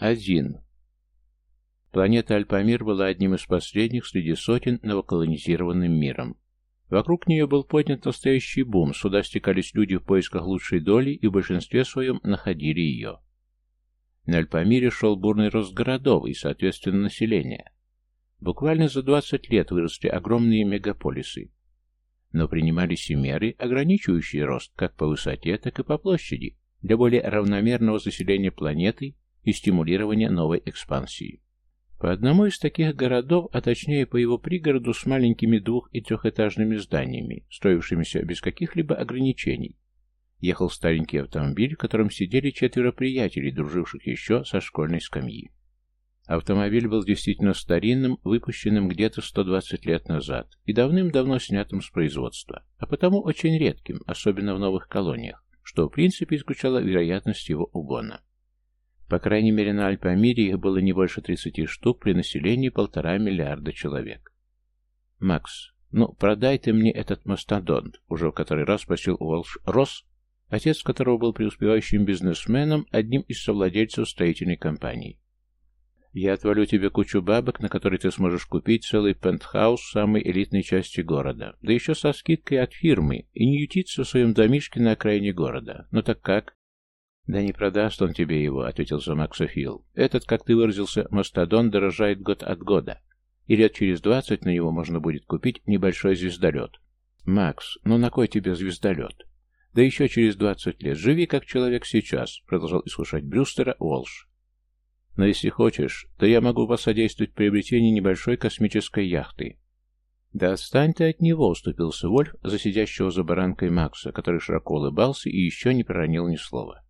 Один. Планета Альпамир была одним из последних среди сотен новоколонизированным миром. Вокруг нее был поднят настоящий бум, сюда стекались люди в поисках лучшей доли и в большинстве своем находили ее. На Альпамире шел бурный рост городов и, соответственно, населения. Буквально за 20 лет выросли огромные мегаполисы. Но принимались и меры, ограничивающие рост как по высоте, так и по площади, для более равномерного заселения планеты и стимулирования новой экспансии. По одному из таких городов, а точнее по его пригороду с маленькими двух- и трехэтажными зданиями, строившимися без каких-либо ограничений, ехал старенький автомобиль, в котором сидели четверо приятелей, друживших еще со школьной скамьи. Автомобиль был действительно старинным, выпущенным где-то 120 лет назад и давным-давно снятым с производства, а потому очень редким, особенно в новых колониях, что в принципе исключало вероятность его угона. По крайней мере, на Альпамире их было не больше 30 штук при населении полтора миллиарда человек. «Макс, ну, продай ты мне этот мастодонт», уже в который раз спросил Уолш Росс, отец которого был преуспевающим бизнесменом, одним из совладельцев строительной компании. «Я отвалю тебе кучу бабок, на которые ты сможешь купить целый пентхаус в самой элитной части города, да еще со скидкой от фирмы, и не ютиться в своем домишке на окраине города. Ну так как?» «Да не продаст он тебе его», — ответил за Макса Фил. «Этот, как ты выразился, мастодон дорожает год от года, и лет через двадцать на него можно будет купить небольшой звездолет». «Макс, ну на кой тебе звездолет?» «Да еще через двадцать лет. Живи, как человек сейчас», — продолжал искушать Брюстера Уолш. «Но если хочешь, то я могу посодействовать в приобретении небольшой космической яхты». «Да отстань ты от него», — уступился Вольф, засидящего за баранкой Макса, который широко улыбался и еще не проронил ни слова.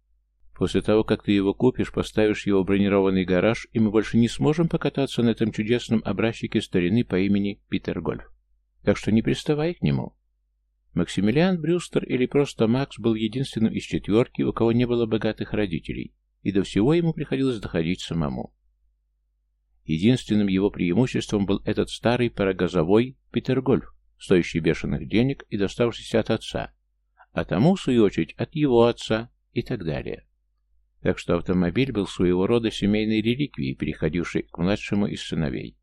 После того, как ты его купишь, поставишь его в бронированный гараж, и мы больше не сможем покататься на этом чудесном образчике старины по имени Питер Гольф. Так что не приставай к нему. Максимилиан Брюстер или просто Макс был единственным из четверки, у кого не было богатых родителей, и до всего ему приходилось доходить самому. Единственным его преимуществом был этот старый парогазовой Питер Гольф, стоящий бешеных денег и доставшийся от отца, а тому, в свою очередь, от его отца и так далее. Так что автомобиль был своего рода семейной реликвией, переходившей к младшему из сыновей.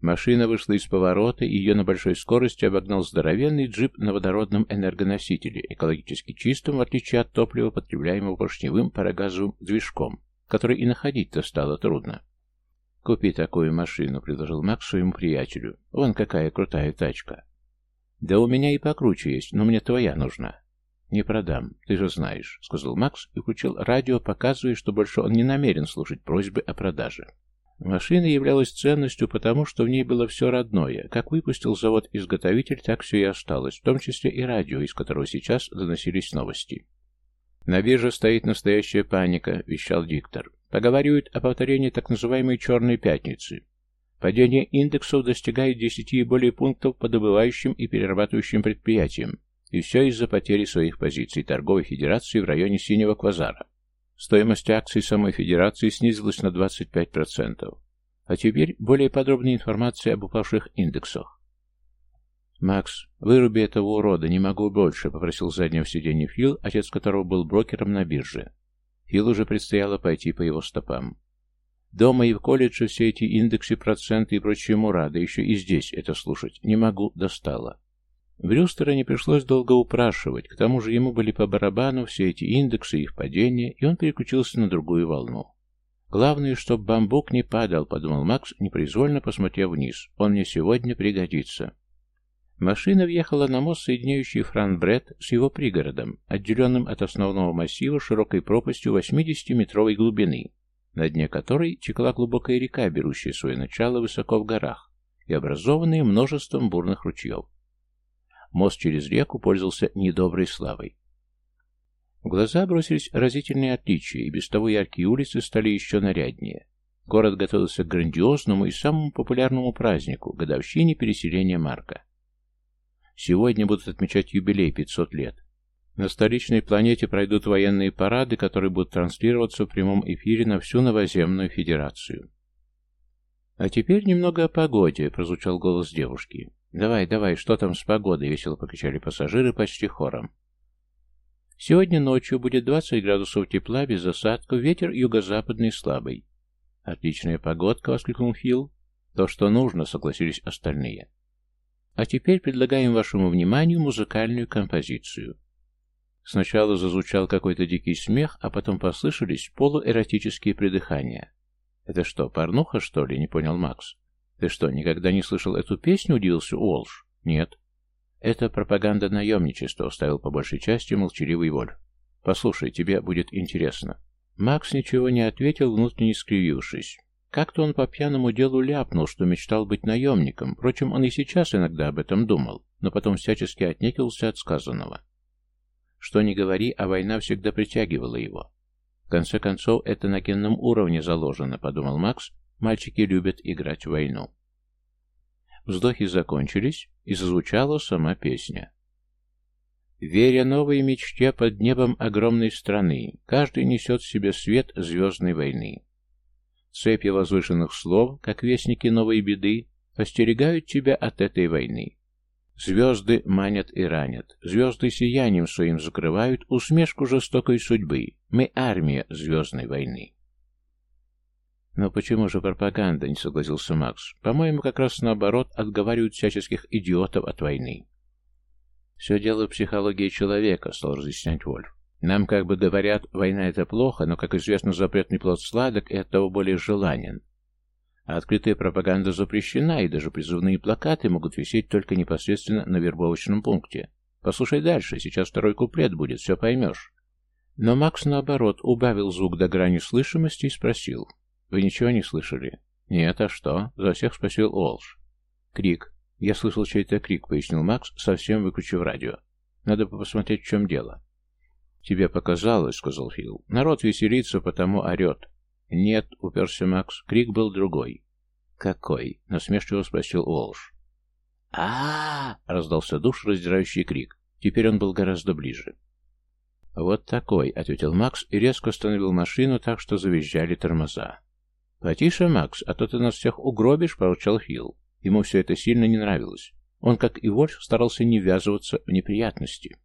Машина вышла из поворота, и ее на большой скорости обогнал здоровенный джип на водородном энергоносителе, экологически чистым, в отличие от топлива, потребляемого поршневым парогазовым движком, который и находить-то стало трудно. «Купи такую машину», — предложил Макс своему приятелю. «Вон какая крутая тачка». «Да у меня и покруче есть, но мне твоя нужна». «Не продам, ты же знаешь», — сказал Макс и включил радио, показывая, что больше он не намерен слушать просьбы о продаже. Машина являлась ценностью, потому что в ней было все родное. Как выпустил завод-изготовитель, так все и осталось, в том числе и радио, из которого сейчас доносились новости. «На бирже стоит настоящая паника», — вещал диктор. «Поговаривают о повторении так называемой «черной пятницы». Падение индексов достигает 10 и более пунктов по добывающим и перерабатывающим предприятиям, и все из-за потери своих позиций торговой федерации в районе Синего Квазара. Стоимость акций самой федерации снизилась на 25%. А теперь более подробная информация об упавших индексах. «Макс, выруби этого урода, не могу больше», — попросил заднего сиденья Фил, отец которого был брокером на бирже. Фил уже предстояло пойти по его стопам. Дома и в колледже все эти индексы, проценты и прочие мура, да еще и здесь это слушать. Не могу, достало. Брюстера не пришлось долго упрашивать, к тому же ему были по барабану все эти индексы и их падения, и он переключился на другую волну. «Главное, чтоб бамбук не падал», — подумал Макс, непроизвольно посмотрев вниз. «Он мне сегодня пригодится». Машина въехала на мост, соединяющий Франбред с его пригородом, отделенным от основного массива широкой пропастью 80-метровой глубины, на дне которой текла глубокая река, берущая свое начало высоко в горах и образованная множеством бурных ручьев. Мост через реку пользовался недоброй славой. В глаза бросились разительные отличия, и без того яркие улицы стали еще наряднее. Город готовился к грандиозному и самому популярному празднику – годовщине переселения Марка. Сегодня будут отмечать юбилей 500 лет. На столичной планете пройдут военные парады, которые будут транслироваться в прямом эфире на всю новоземную федерацию. «А теперь немного о погоде», — прозвучал голос девушки. «Давай, давай, что там с погодой?» — весело покачали пассажиры почти хором. Сегодня ночью будет 20 градусов тепла, без осадков, ветер юго-западный слабый. «Отличная погодка!» — воскликнул Фил. «То, что нужно», — согласились остальные. «А теперь предлагаем вашему вниманию музыкальную композицию». Сначала зазвучал какой-то дикий смех, а потом послышались полуэротические придыхания. «Это что, порнуха, что ли?» — не понял Макс. «Ты что, никогда не слышал эту песню?» — удивился Уолш. «Нет». «Это пропаганда наемничества», — уставил по большей части молчаливый Вольф. «Послушай, тебе будет интересно». Макс ничего не ответил, внутренне скривившись. Как-то он по пьяному делу ляпнул, что мечтал быть наемником. Впрочем, он и сейчас иногда об этом думал, но потом всячески отнекился от сказанного. Что ни говори, а война всегда притягивала его. В конце концов, это на генном уровне заложено, подумал Макс. Мальчики любят играть в войну. Вздохи закончились, и зазвучала сама песня. Веря новой мечте под небом огромной страны, каждый несет в себе свет звездной войны. Цепи возвышенных слов, как вестники новой беды, остерегают тебя от этой войны. Звезды манят и ранят, звезды сиянием своим закрывают усмешку жестокой судьбы. Мы армия звездной войны. «Но почему же пропаганда?» — не согласился Макс. «По-моему, как раз наоборот отговаривают всяческих идиотов от войны». «Все дело в психологии человека», — стал разъяснять Вольф. «Нам как бы говорят, война — это плохо, но, как известно, запретный плод сладок и оттого более желанен. А открытая пропаганда запрещена, и даже призывные плакаты могут висеть только непосредственно на вербовочном пункте. Послушай дальше, сейчас второй куплет будет, все поймешь». Но Макс, наоборот, убавил звук до грани слышимости и спросил. «Вы ничего не слышали?» «Нет, а что?» — за всех спросил Олш. «Крик. «Я слышал чей-то крик», — пояснил Макс, совсем выключив радио. «Надо посмотреть, в чем дело». «Тебе показалось», — сказал Фил. «Народ веселится, потому орет». «Нет», — уперся Макс, — крик был другой. «Какой?» — насмешливо спросил Уолш. а, раздался душ, раздирающий крик. Теперь он был гораздо ближе. «Вот такой», — ответил Макс и резко остановил машину так, что завизжали тормоза. «Потише, Макс, а то ты нас всех угробишь», — поручал Фил. Ему все это сильно не нравилось. Он, как и Вольф, старался не ввязываться в неприятности.